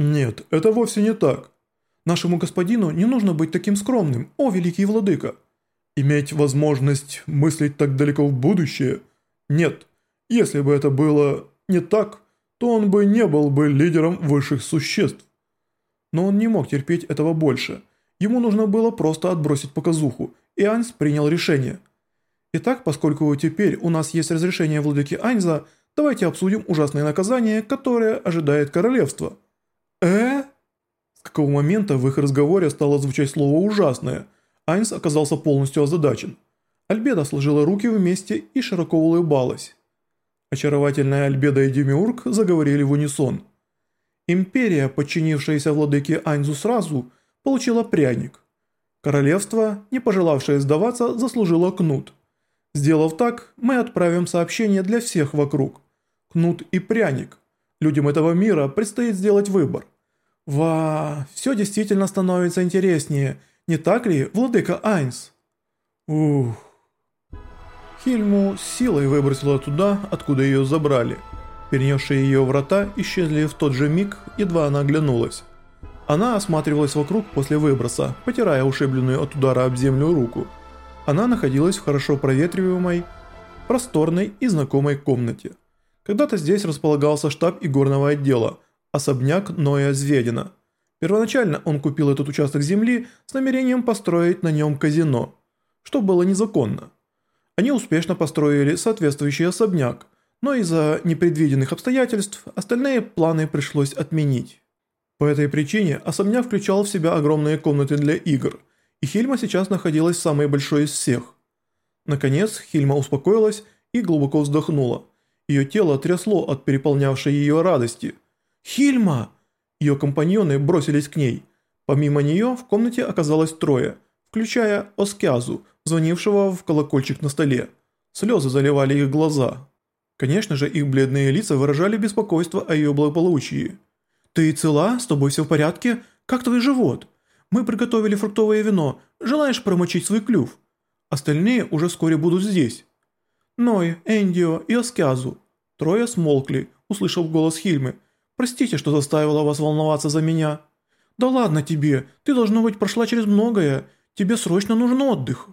«Нет, это вовсе не так. Нашему господину не нужно быть таким скромным, о великий владыка. Иметь возможность мыслить так далеко в будущее? Нет, если бы это было не так, то он бы не был бы лидером высших существ. Но он не мог терпеть этого больше. Ему нужно было просто отбросить показуху, и Айнс принял решение. Итак, поскольку теперь у нас есть разрешение владыки Айнза, давайте обсудим ужасное наказание, которое ожидает королевство. Э? С какого момента в их разговоре стало звучать слово «ужасное»? Айнс оказался полностью озадачен. Альбеда сложила руки вместе и широко улыбалась. Очаровательная Альбеда и Демиург заговорили в унисон. Империя, подчинившаяся владыке Айнзу сразу, получила пряник. Королевство, не пожелавшее сдаваться, заслужило кнут. Сделав так, мы отправим сообщение для всех вокруг. Кнут и пряник. Людям этого мира предстоит сделать выбор. Ва, все действительно становится интереснее, не так ли, владыка Айнс? Ух. Хильму силой выбросила туда, откуда ее забрали. Перенесшие ее врата исчезли в тот же миг, едва она оглянулась. Она осматривалась вокруг после выброса, потирая ушибленную от удара об землю руку. Она находилась в хорошо проветриваемой, просторной и знакомой комнате. Когда-то здесь располагался штаб игорного отдела – особняк Ноя Зведина. Первоначально он купил этот участок земли с намерением построить на нем казино, что было незаконно. Они успешно построили соответствующий особняк, но из-за непредвиденных обстоятельств остальные планы пришлось отменить. По этой причине особняк включал в себя огромные комнаты для игр, и Хильма сейчас находилась самой большой из всех. Наконец Хильма успокоилась и глубоко вздохнула. Ее тело трясло от переполнявшей ее радости – «Хильма!» Ее компаньоны бросились к ней. Помимо нее в комнате оказалось трое, включая Оскязу, звонившего в колокольчик на столе. Слезы заливали их глаза. Конечно же, их бледные лица выражали беспокойство о ее благополучии. «Ты цела? С тобой все в порядке? Как твой живот? Мы приготовили фруктовое вино. Желаешь промочить свой клюв? Остальные уже вскоре будут здесь». Ной, Эндио и Оскязу. Трое смолкли, услышав голос Хильмы – Простите, что заставила вас волноваться за меня. Да ладно тебе, ты, должно быть, прошла через многое. Тебе срочно нужен отдых».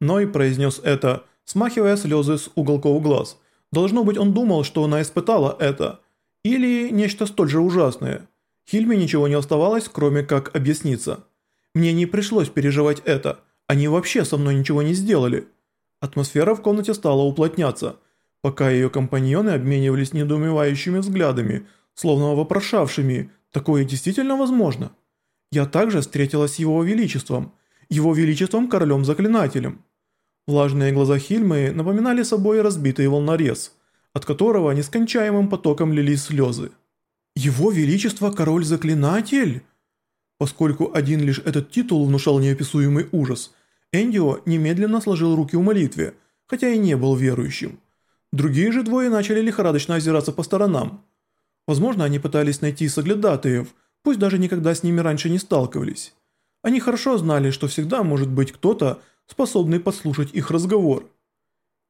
Ной произнес это, смахивая слезы с уголков глаз. Должно быть, он думал, что она испытала это. Или нечто столь же ужасное. Хильме ничего не оставалось, кроме как объясниться. «Мне не пришлось переживать это. Они вообще со мной ничего не сделали». Атмосфера в комнате стала уплотняться, пока ее компаньоны обменивались недоумевающими взглядами, словно вопрошавшими «такое действительно возможно?». Я также встретилась с его величеством, его величеством королем-заклинателем. Влажные глаза Хильмы напоминали собой разбитый волнорез, от которого нескончаемым потоком лились слезы. «Его величество король-заклинатель?» Поскольку один лишь этот титул внушал неописуемый ужас, Эндио немедленно сложил руки в молитве, хотя и не был верующим. Другие же двое начали лихорадочно озираться по сторонам – Возможно, они пытались найти соглядатаев, пусть даже никогда с ними раньше не сталкивались. Они хорошо знали, что всегда может быть кто-то, способный послушать их разговор.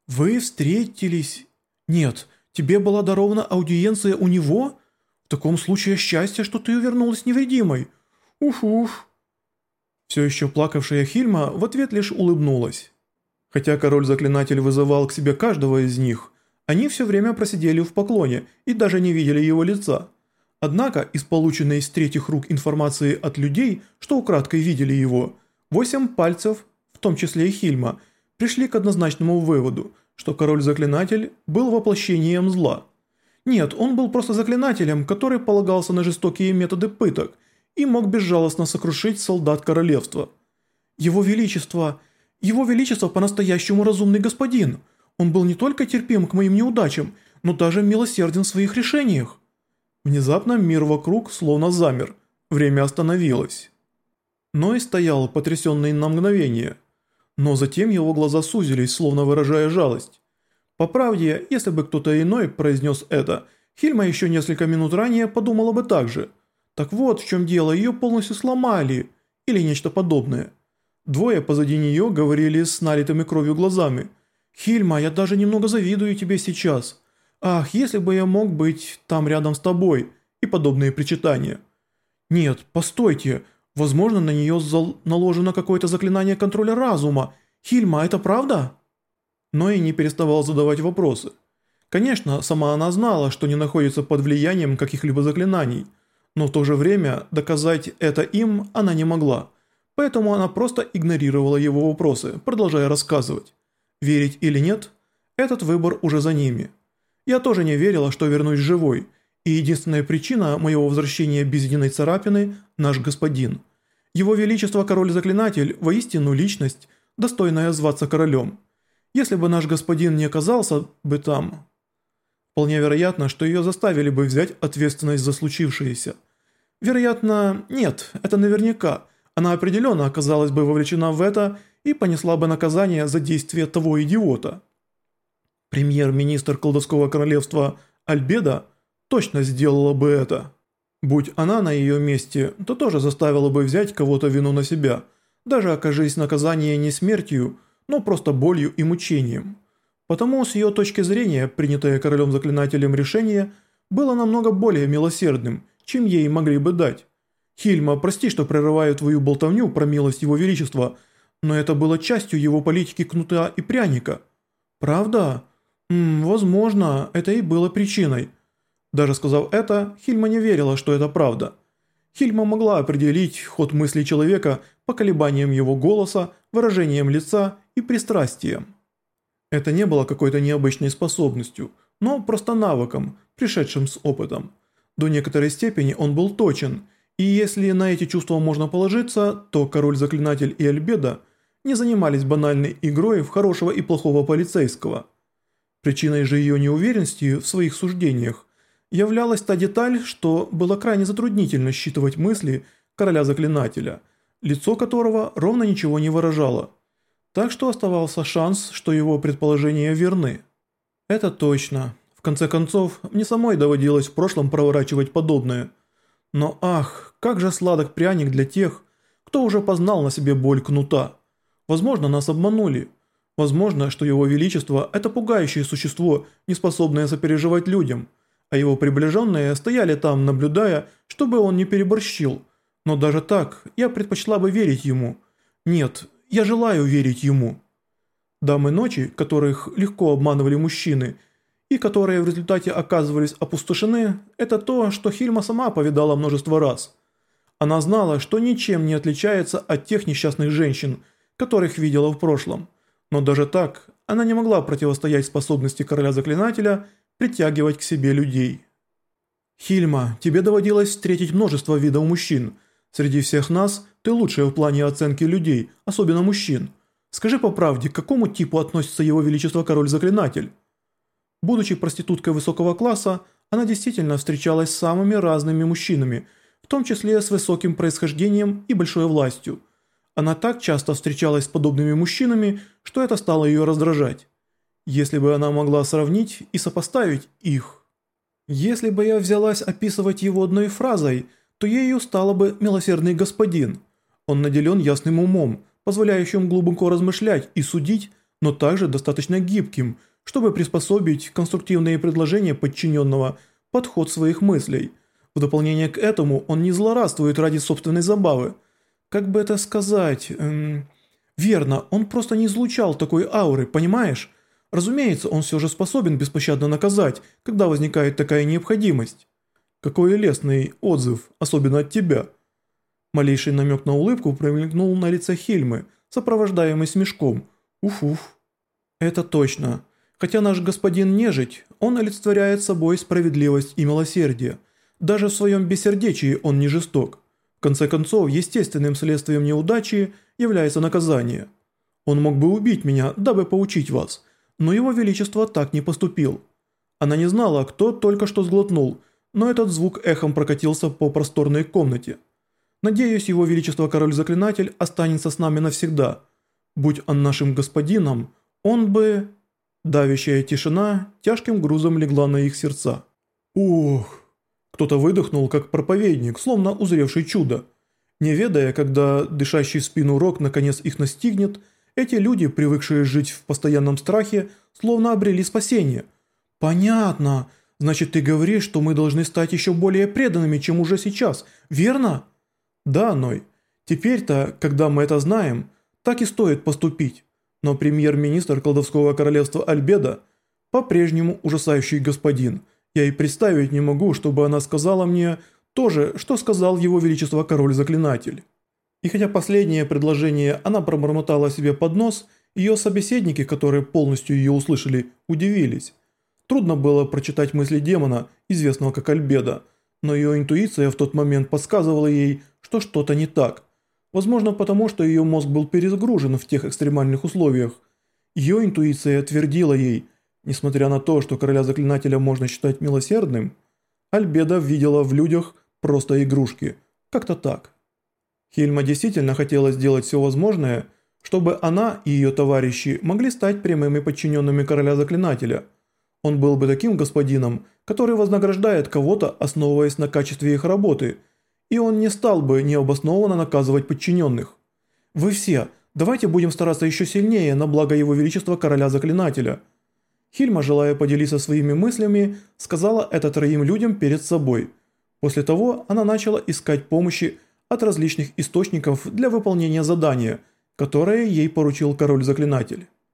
«Вы встретились? Нет, тебе была дарована аудиенция у него? В таком случае счастье, что ты вернулась невредимой. Уф-уф». Все еще плакавшая Хильма в ответ лишь улыбнулась. Хотя король-заклинатель вызывал к себе каждого из них – они все время просидели в поклоне и даже не видели его лица. Однако, из полученной с третьих рук информации от людей, что украдкой видели его, восемь пальцев, в том числе и Хильма, пришли к однозначному выводу, что король-заклинатель был воплощением зла. Нет, он был просто заклинателем, который полагался на жестокие методы пыток и мог безжалостно сокрушить солдат королевства. Его Величество, Его Величество по-настоящему разумный господин – он был не только терпим к моим неудачам, но даже милосерден в своих решениях. Внезапно мир вокруг словно замер, время остановилось. Ной стоял, потрясенный на мгновение, но затем его глаза сузились, словно выражая жалость. По правде, если бы кто-то иной произнес это, Хильма еще несколько минут ранее подумала бы так же. Так вот в чем дело, ее полностью сломали, или нечто подобное. Двое позади нее говорили с налитыми кровью глазами – «Хильма, я даже немного завидую тебе сейчас. Ах, если бы я мог быть там рядом с тобой» и подобные причитания. Нет, постойте, возможно на нее наложено какое-то заклинание контроля разума. Хильма, это правда? Но и не переставал задавать вопросы. Конечно, сама она знала, что не находится под влиянием каких-либо заклинаний, но в то же время доказать это им она не могла, поэтому она просто игнорировала его вопросы, продолжая рассказывать. Верить или нет, этот выбор уже за ними. Я тоже не верила, что вернусь живой, и единственная причина моего возвращения без единой царапины – наш господин. Его Величество Король-Заклинатель воистину личность, достойная зваться королем. Если бы наш господин не оказался бы там, Вполне вероятно, что ее заставили бы взять ответственность за случившееся. Вероятно, нет, это наверняка. Она определенно оказалась бы вовлечена в это и понесла бы наказание за действия того идиота. Премьер-министр колдовского королевства Альбеда точно сделала бы это. Будь она на ее месте, то тоже заставила бы взять кого-то вину на себя, даже окажись наказание не смертью, но просто болью и мучением. Потому с ее точки зрения, принятое королем-заклинателем решение было намного более милосердным, чем ей могли бы дать. Хильма, прости, что прерываю твою болтовню про милость его величества, но это было частью его политики кнута и пряника. Правда? М возможно, это и было причиной. Даже сказав это, Хильма не верила, что это правда. Хильма могла определить ход мыслей человека по колебаниям его голоса, выражениям лица и пристрастиям. Это не было какой-то необычной способностью, но просто навыком, пришедшим с опытом. До некоторой степени он был точен, и если на эти чувства можно положиться, то король-заклинатель и Альбеда не занимались банальной игрой в хорошего и плохого полицейского. Причиной же ее неуверенности в своих суждениях являлась та деталь, что было крайне затруднительно считывать мысли короля-заклинателя, лицо которого ровно ничего не выражало – так что оставался шанс, что его предположения верны. Это точно. В конце концов, мне самой доводилось в прошлом проворачивать подобное. Но ах, как же сладок пряник для тех, кто уже познал на себе боль кнута. Возможно, нас обманули. Возможно, что его величество – это пугающее существо, не способное сопереживать людям, а его приближенные стояли там, наблюдая, чтобы он не переборщил. Но даже так, я предпочла бы верить ему. Нет, я желаю верить ему. Дамы ночи, которых легко обманывали мужчины, и которые в результате оказывались опустошены, это то, что Хильма сама повидала множество раз. Она знала, что ничем не отличается от тех несчастных женщин, которых видела в прошлом. Но даже так, она не могла противостоять способности короля-заклинателя притягивать к себе людей. «Хильма, тебе доводилось встретить множество видов мужчин – Среди всех нас ты лучшая в плане оценки людей, особенно мужчин. Скажи по правде, к какому типу относится его величество король-заклинатель? Будучи проституткой высокого класса, она действительно встречалась с самыми разными мужчинами, в том числе с высоким происхождением и большой властью. Она так часто встречалась с подобными мужчинами, что это стало ее раздражать. Если бы она могла сравнить и сопоставить их. Если бы я взялась описывать его одной фразой – то ею стало бы милосердный господин. Он наделен ясным умом, позволяющим глубоко размышлять и судить, но также достаточно гибким, чтобы приспособить конструктивные предложения подчиненного под ход своих мыслей. В дополнение к этому он не злорадствует ради собственной забавы. Как бы это сказать... Эм, верно, он просто не излучал такой ауры, понимаешь? Разумеется, он все же способен беспощадно наказать, когда возникает такая необходимость. Какой лестный отзыв, особенно от тебя». Малейший намек на улыбку промелькнул на лице Хельмы, сопровождаемый смешком. «Уф-уф». «Это точно. Хотя наш господин нежить, он олицетворяет собой справедливость и милосердие. Даже в своем бессердечии он не жесток. Конце концов, естественным следствием неудачи является наказание. Он мог бы убить меня, дабы поучить вас, но его величество так не поступил. Она не знала, кто только что сглотнул – но этот звук эхом прокатился по просторной комнате. Надеюсь, его величество король-заклинатель останется с нами навсегда. Будь он нашим господином, он бы... Давящая тишина тяжким грузом легла на их сердца. Ух! Кто-то выдохнул, как проповедник, словно узревший чудо. Не ведая, когда дышащий в спину рок наконец их настигнет, эти люди, привыкшие жить в постоянном страхе, словно обрели спасение. «Понятно. Значит, ты говоришь, что мы должны стать еще более преданными, чем уже сейчас, верно? Да, Ной. Теперь-то, когда мы это знаем, так и стоит поступить. Но премьер-министр колдовского королевства Альбеда по-прежнему ужасающий господин. Я и представить не могу, чтобы она сказала мне то же, что сказал его величество король-заклинатель. И хотя последнее предложение она пробормотала себе под нос, ее собеседники, которые полностью ее услышали, удивились. Трудно было прочитать мысли демона, известного как Альбеда, но ее интуиция в тот момент подсказывала ей, что что-то не так. Возможно потому, что ее мозг был перезагружен в тех экстремальных условиях. Ее интуиция твердила ей, несмотря на то, что короля заклинателя можно считать милосердным, Альбеда видела в людях просто игрушки, как-то так. Хельма действительно хотела сделать все возможное, чтобы она и ее товарищи могли стать прямыми подчиненными короля заклинателя – он был бы таким господином, который вознаграждает кого-то, основываясь на качестве их работы, и он не стал бы необоснованно наказывать подчиненных. Вы все, давайте будем стараться еще сильнее на благо его величества короля-заклинателя. Хильма, желая поделиться своими мыслями, сказала это троим людям перед собой. После того она начала искать помощи от различных источников для выполнения задания, которое ей поручил король-заклинатель.